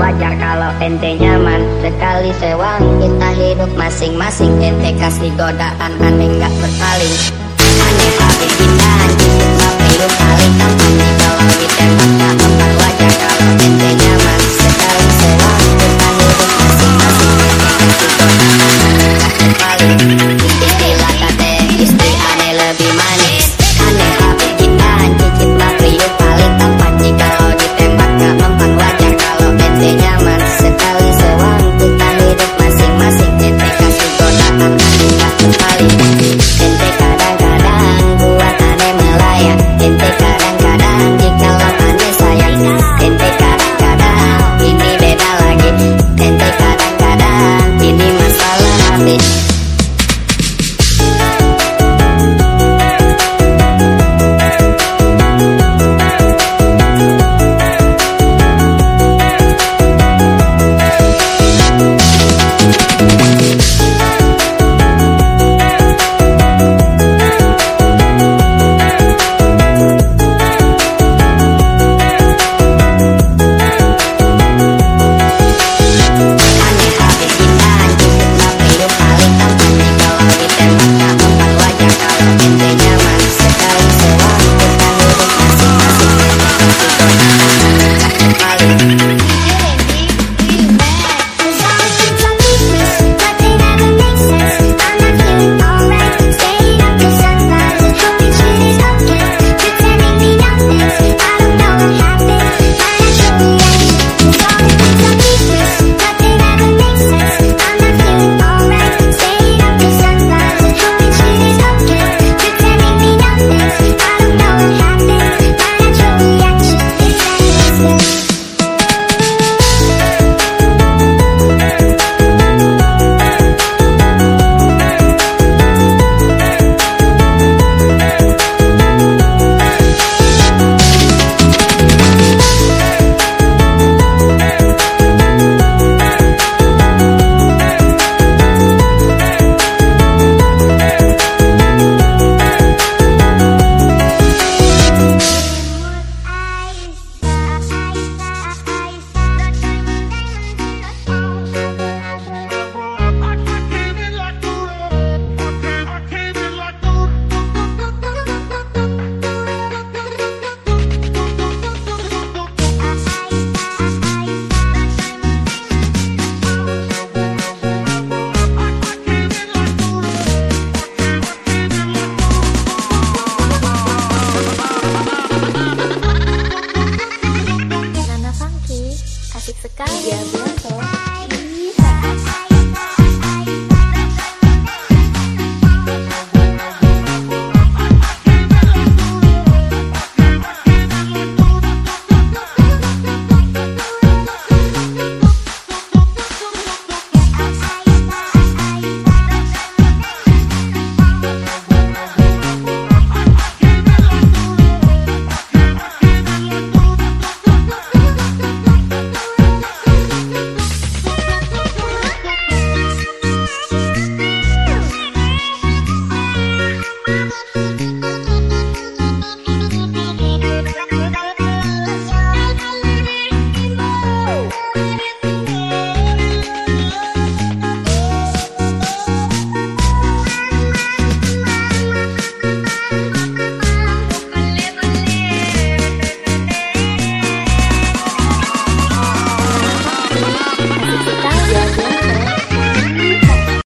wajar kalau ente nyaman. Sekali sewang kita hidup masing-masing. Ente kasih godaan aneh gak berpaling. Aneh habis indahan cukup mapelum kali Tapi kalau ditembak